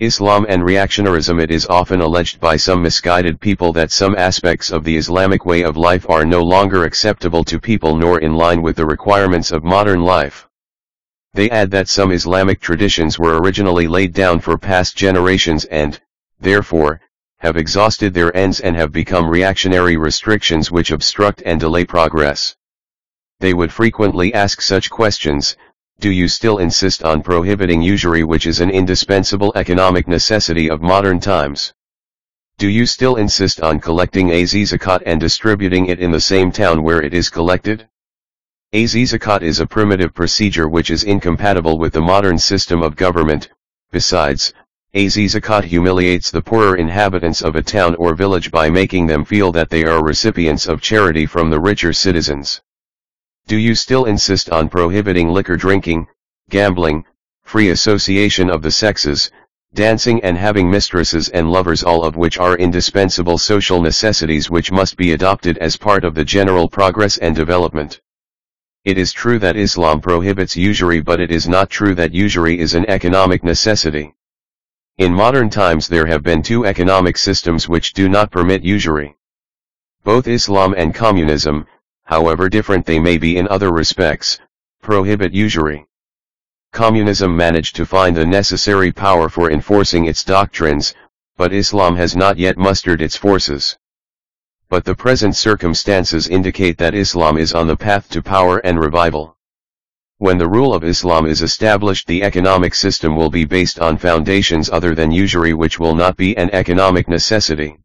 Islam and reactionarism It is often alleged by some misguided people that some aspects of the Islamic way of life are no longer acceptable to people nor in line with the requirements of modern life. They add that some Islamic traditions were originally laid down for past generations and, therefore, have exhausted their ends and have become reactionary restrictions which obstruct and delay progress. They would frequently ask such questions, do you still insist on prohibiting usury which is an indispensable economic necessity of modern times? Do you still insist on collecting a zakat and distributing it in the same town where it is collected? A zakat is a primitive procedure which is incompatible with the modern system of government, besides, a zakat humiliates the poorer inhabitants of a town or village by making them feel that they are recipients of charity from the richer citizens. Do you still insist on prohibiting liquor drinking, gambling, free association of the sexes, dancing and having mistresses and lovers all of which are indispensable social necessities which must be adopted as part of the general progress and development? It is true that Islam prohibits usury but it is not true that usury is an economic necessity. In modern times there have been two economic systems which do not permit usury. Both Islam and communism, however different they may be in other respects, prohibit usury. Communism managed to find the necessary power for enforcing its doctrines, but Islam has not yet mustered its forces. But the present circumstances indicate that Islam is on the path to power and revival. When the rule of Islam is established the economic system will be based on foundations other than usury which will not be an economic necessity.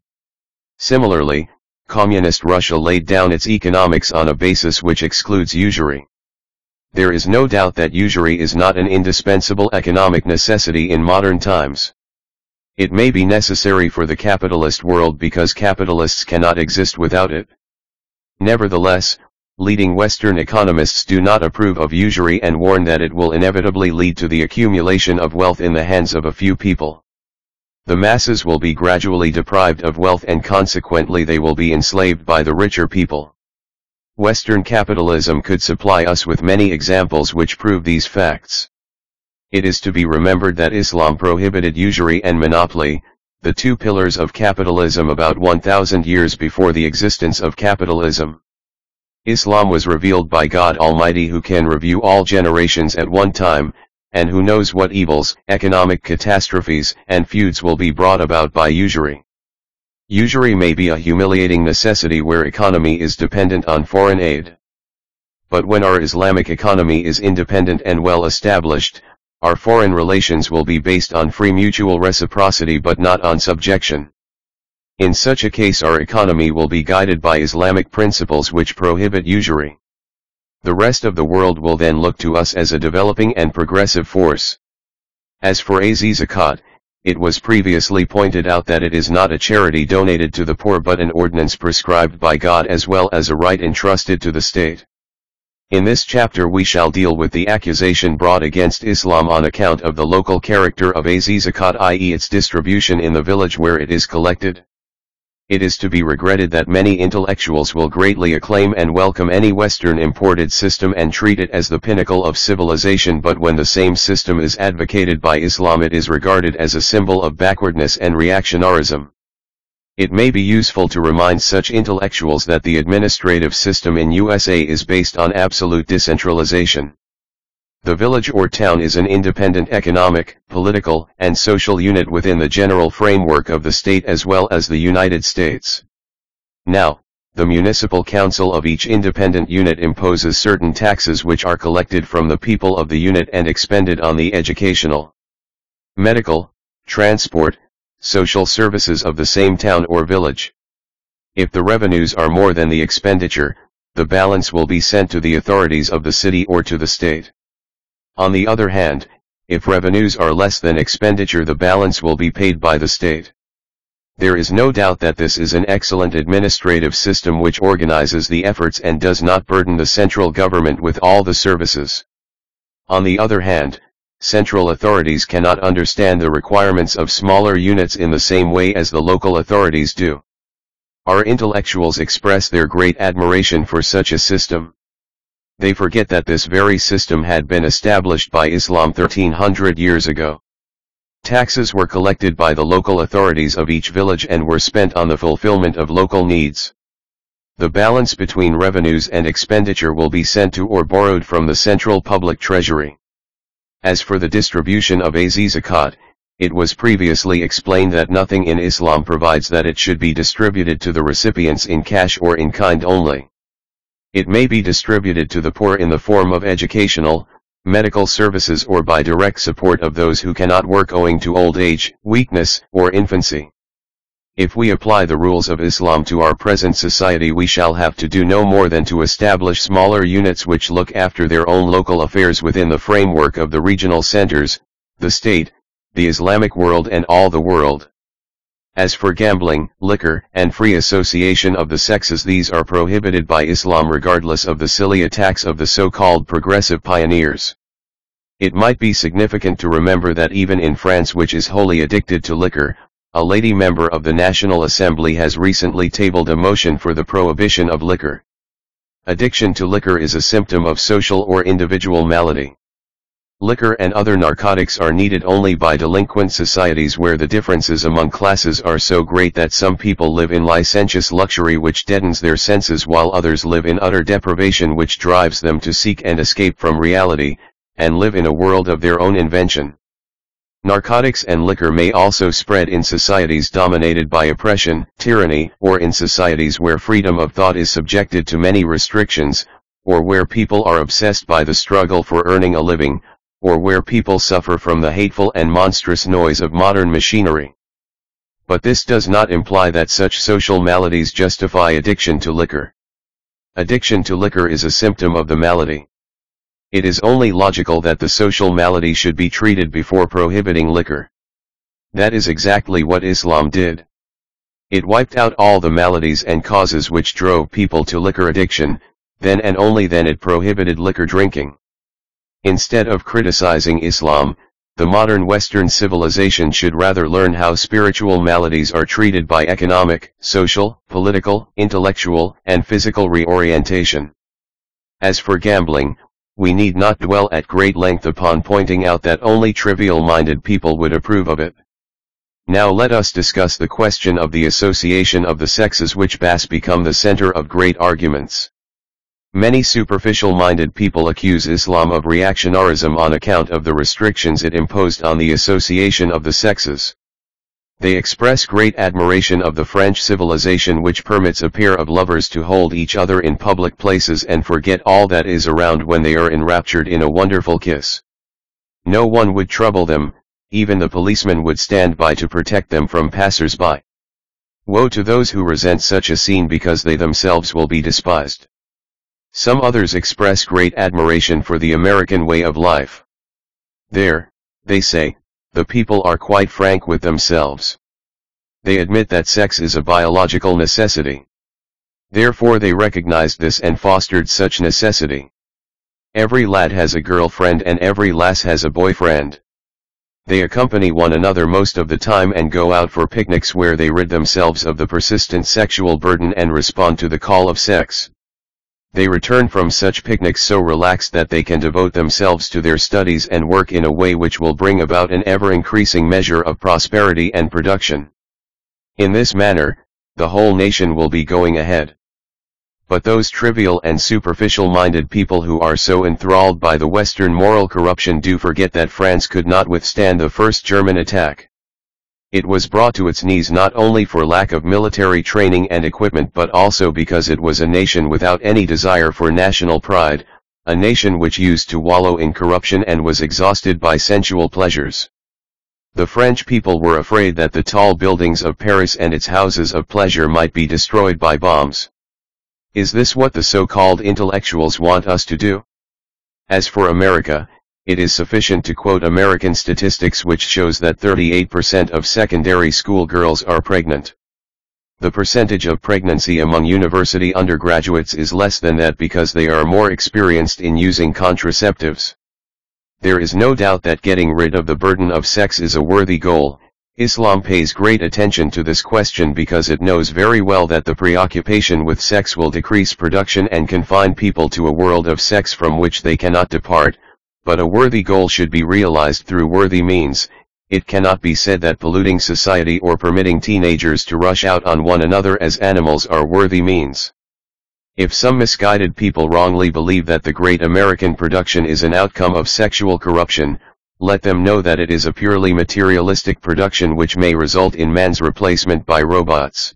Similarly, Communist Russia laid down its economics on a basis which excludes usury. There is no doubt that usury is not an indispensable economic necessity in modern times. It may be necessary for the capitalist world because capitalists cannot exist without it. Nevertheless, leading Western economists do not approve of usury and warn that it will inevitably lead to the accumulation of wealth in the hands of a few people the masses will be gradually deprived of wealth and consequently they will be enslaved by the richer people. Western capitalism could supply us with many examples which prove these facts. It is to be remembered that Islam prohibited usury and monopoly, the two pillars of capitalism about 1000 years before the existence of capitalism. Islam was revealed by God Almighty who can review all generations at one time, and who knows what evils, economic catastrophes, and feuds will be brought about by usury. Usury may be a humiliating necessity where economy is dependent on foreign aid. But when our Islamic economy is independent and well established, our foreign relations will be based on free mutual reciprocity but not on subjection. In such a case our economy will be guided by Islamic principles which prohibit usury. The rest of the world will then look to us as a developing and progressive force. As for AZ Zakat, it was previously pointed out that it is not a charity donated to the poor but an ordinance prescribed by God as well as a right entrusted to the state. In this chapter we shall deal with the accusation brought against Islam on account of the local character of AZ Zakat i.e. its distribution in the village where it is collected. It is to be regretted that many intellectuals will greatly acclaim and welcome any Western imported system and treat it as the pinnacle of civilization but when the same system is advocated by Islam it is regarded as a symbol of backwardness and reactionarism. It may be useful to remind such intellectuals that the administrative system in USA is based on absolute decentralization. The village or town is an independent economic, political, and social unit within the general framework of the state as well as the United States. Now, the municipal council of each independent unit imposes certain taxes which are collected from the people of the unit and expended on the educational, medical, transport, social services of the same town or village. If the revenues are more than the expenditure, the balance will be sent to the authorities of the city or to the state. On the other hand, if revenues are less than expenditure the balance will be paid by the state. There is no doubt that this is an excellent administrative system which organizes the efforts and does not burden the central government with all the services. On the other hand, central authorities cannot understand the requirements of smaller units in the same way as the local authorities do. Our intellectuals express their great admiration for such a system. They forget that this very system had been established by Islam 1300 years ago. Taxes were collected by the local authorities of each village and were spent on the fulfillment of local needs. The balance between revenues and expenditure will be sent to or borrowed from the central public treasury. As for the distribution of az it was previously explained that nothing in Islam provides that it should be distributed to the recipients in cash or in kind only. It may be distributed to the poor in the form of educational, medical services or by direct support of those who cannot work owing to old age, weakness, or infancy. If we apply the rules of Islam to our present society we shall have to do no more than to establish smaller units which look after their own local affairs within the framework of the regional centers, the state, the Islamic world and all the world. As for gambling, liquor, and free association of the sexes these are prohibited by Islam regardless of the silly attacks of the so-called progressive pioneers. It might be significant to remember that even in France which is wholly addicted to liquor, a lady member of the National Assembly has recently tabled a motion for the prohibition of liquor. Addiction to liquor is a symptom of social or individual malady. Liquor and other narcotics are needed only by delinquent societies where the differences among classes are so great that some people live in licentious luxury which deadens their senses while others live in utter deprivation which drives them to seek and escape from reality, and live in a world of their own invention. Narcotics and liquor may also spread in societies dominated by oppression, tyranny, or in societies where freedom of thought is subjected to many restrictions, or where people are obsessed by the struggle for earning a living, or where people suffer from the hateful and monstrous noise of modern machinery. But this does not imply that such social maladies justify addiction to liquor. Addiction to liquor is a symptom of the malady. It is only logical that the social malady should be treated before prohibiting liquor. That is exactly what Islam did. It wiped out all the maladies and causes which drove people to liquor addiction, then and only then it prohibited liquor drinking. Instead of criticizing Islam, the modern Western civilization should rather learn how spiritual maladies are treated by economic, social, political, intellectual, and physical reorientation. As for gambling, we need not dwell at great length upon pointing out that only trivial-minded people would approve of it. Now let us discuss the question of the association of the sexes which has become the center of great arguments. Many superficial-minded people accuse Islam of reactionarism on account of the restrictions it imposed on the association of the sexes. They express great admiration of the French civilization which permits a pair of lovers to hold each other in public places and forget all that is around when they are enraptured in a wonderful kiss. No one would trouble them, even the policeman would stand by to protect them from passers-by. Woe to those who resent such a scene because they themselves will be despised. Some others express great admiration for the American way of life. There, they say, the people are quite frank with themselves. They admit that sex is a biological necessity. Therefore they recognized this and fostered such necessity. Every lad has a girlfriend and every lass has a boyfriend. They accompany one another most of the time and go out for picnics where they rid themselves of the persistent sexual burden and respond to the call of sex. They return from such picnics so relaxed that they can devote themselves to their studies and work in a way which will bring about an ever-increasing measure of prosperity and production. In this manner, the whole nation will be going ahead. But those trivial and superficial-minded people who are so enthralled by the Western moral corruption do forget that France could not withstand the first German attack. It was brought to its knees not only for lack of military training and equipment but also because it was a nation without any desire for national pride, a nation which used to wallow in corruption and was exhausted by sensual pleasures. The French people were afraid that the tall buildings of Paris and its houses of pleasure might be destroyed by bombs. Is this what the so-called intellectuals want us to do? As for America, it is sufficient to quote American statistics which shows that 38% of secondary school girls are pregnant. The percentage of pregnancy among university undergraduates is less than that because they are more experienced in using contraceptives. There is no doubt that getting rid of the burden of sex is a worthy goal, Islam pays great attention to this question because it knows very well that the preoccupation with sex will decrease production and confine people to a world of sex from which they cannot depart, but a worthy goal should be realized through worthy means, it cannot be said that polluting society or permitting teenagers to rush out on one another as animals are worthy means. If some misguided people wrongly believe that the great American production is an outcome of sexual corruption, let them know that it is a purely materialistic production which may result in man's replacement by robots.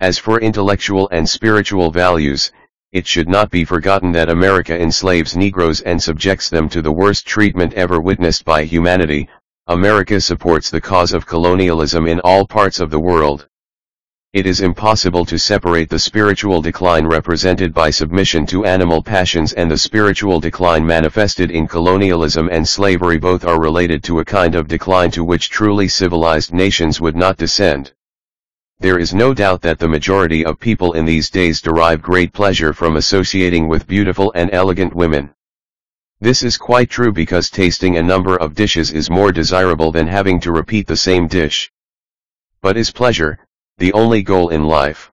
As for intellectual and spiritual values, it should not be forgotten that America enslaves Negroes and subjects them to the worst treatment ever witnessed by humanity, America supports the cause of colonialism in all parts of the world. It is impossible to separate the spiritual decline represented by submission to animal passions and the spiritual decline manifested in colonialism and slavery both are related to a kind of decline to which truly civilized nations would not descend. There is no doubt that the majority of people in these days derive great pleasure from associating with beautiful and elegant women. This is quite true because tasting a number of dishes is more desirable than having to repeat the same dish. But is pleasure, the only goal in life?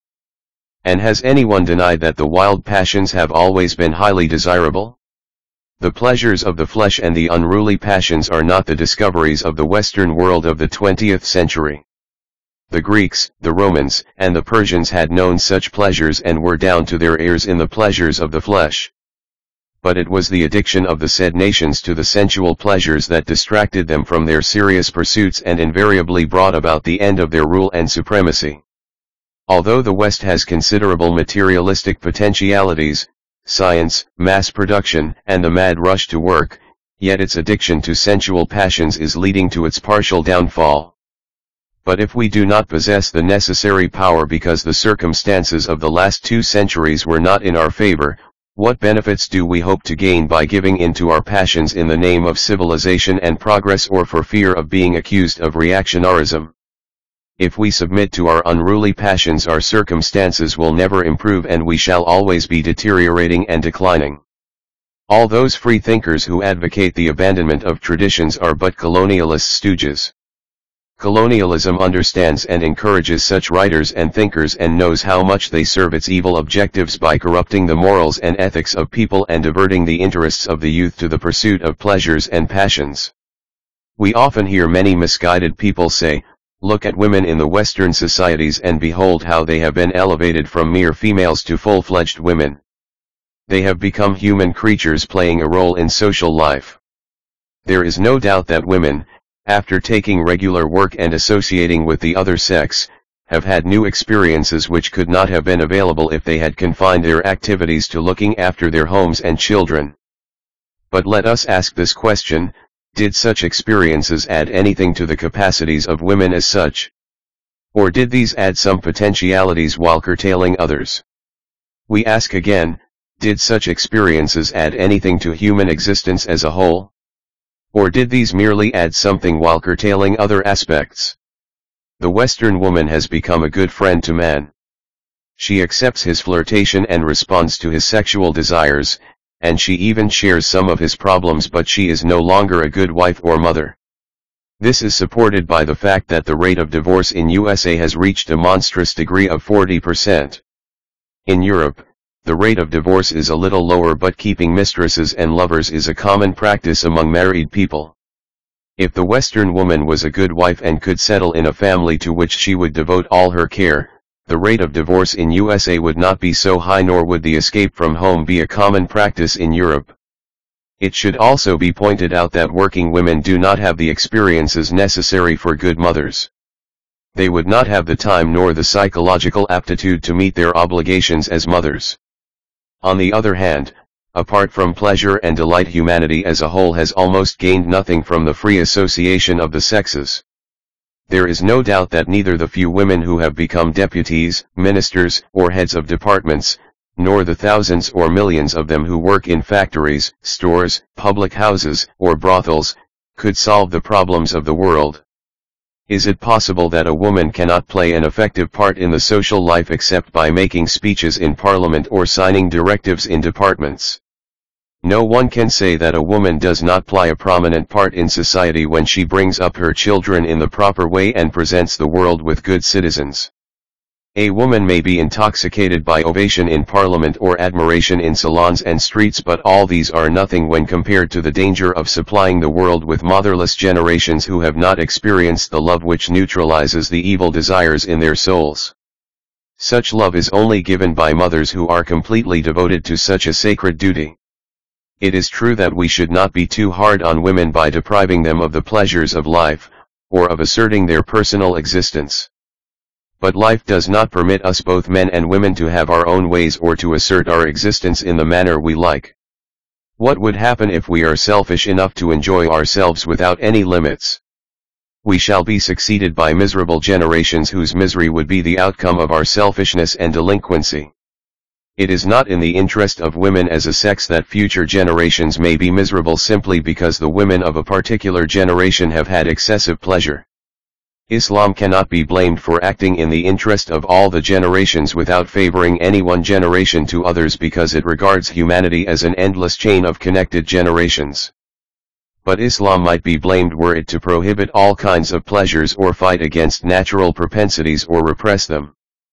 And has anyone denied that the wild passions have always been highly desirable? The pleasures of the flesh and the unruly passions are not the discoveries of the Western world of the 20th century. The Greeks, the Romans, and the Persians had known such pleasures and were down to their ears in the pleasures of the flesh. But it was the addiction of the said nations to the sensual pleasures that distracted them from their serious pursuits and invariably brought about the end of their rule and supremacy. Although the West has considerable materialistic potentialities, science, mass production, and the mad rush to work, yet its addiction to sensual passions is leading to its partial downfall. But if we do not possess the necessary power because the circumstances of the last two centuries were not in our favor, what benefits do we hope to gain by giving in to our passions in the name of civilization and progress or for fear of being accused of reactionarism? If we submit to our unruly passions our circumstances will never improve and we shall always be deteriorating and declining. All those free thinkers who advocate the abandonment of traditions are but colonialist stooges. Colonialism understands and encourages such writers and thinkers and knows how much they serve its evil objectives by corrupting the morals and ethics of people and diverting the interests of the youth to the pursuit of pleasures and passions. We often hear many misguided people say, look at women in the Western societies and behold how they have been elevated from mere females to full-fledged women. They have become human creatures playing a role in social life. There is no doubt that women, after taking regular work and associating with the other sex, have had new experiences which could not have been available if they had confined their activities to looking after their homes and children. But let us ask this question, did such experiences add anything to the capacities of women as such? Or did these add some potentialities while curtailing others? We ask again, did such experiences add anything to human existence as a whole? Or did these merely add something while curtailing other aspects? The Western woman has become a good friend to man. She accepts his flirtation and responds to his sexual desires, and she even shares some of his problems but she is no longer a good wife or mother. This is supported by the fact that the rate of divorce in USA has reached a monstrous degree of 40%. In Europe, the rate of divorce is a little lower but keeping mistresses and lovers is a common practice among married people. If the Western woman was a good wife and could settle in a family to which she would devote all her care, the rate of divorce in USA would not be so high nor would the escape from home be a common practice in Europe. It should also be pointed out that working women do not have the experiences necessary for good mothers they would not have the time nor the psychological aptitude to meet their obligations as mothers. On the other hand, apart from pleasure and delight humanity as a whole has almost gained nothing from the free association of the sexes. There is no doubt that neither the few women who have become deputies, ministers, or heads of departments, nor the thousands or millions of them who work in factories, stores, public houses, or brothels, could solve the problems of the world. Is it possible that a woman cannot play an effective part in the social life except by making speeches in parliament or signing directives in departments? No one can say that a woman does not play a prominent part in society when she brings up her children in the proper way and presents the world with good citizens. A woman may be intoxicated by ovation in parliament or admiration in salons and streets but all these are nothing when compared to the danger of supplying the world with motherless generations who have not experienced the love which neutralizes the evil desires in their souls. Such love is only given by mothers who are completely devoted to such a sacred duty. It is true that we should not be too hard on women by depriving them of the pleasures of life, or of asserting their personal existence. But life does not permit us both men and women to have our own ways or to assert our existence in the manner we like. What would happen if we are selfish enough to enjoy ourselves without any limits? We shall be succeeded by miserable generations whose misery would be the outcome of our selfishness and delinquency. It is not in the interest of women as a sex that future generations may be miserable simply because the women of a particular generation have had excessive pleasure. Islam cannot be blamed for acting in the interest of all the generations without favoring any one generation to others because it regards humanity as an endless chain of connected generations. But Islam might be blamed were it to prohibit all kinds of pleasures or fight against natural propensities or repress them.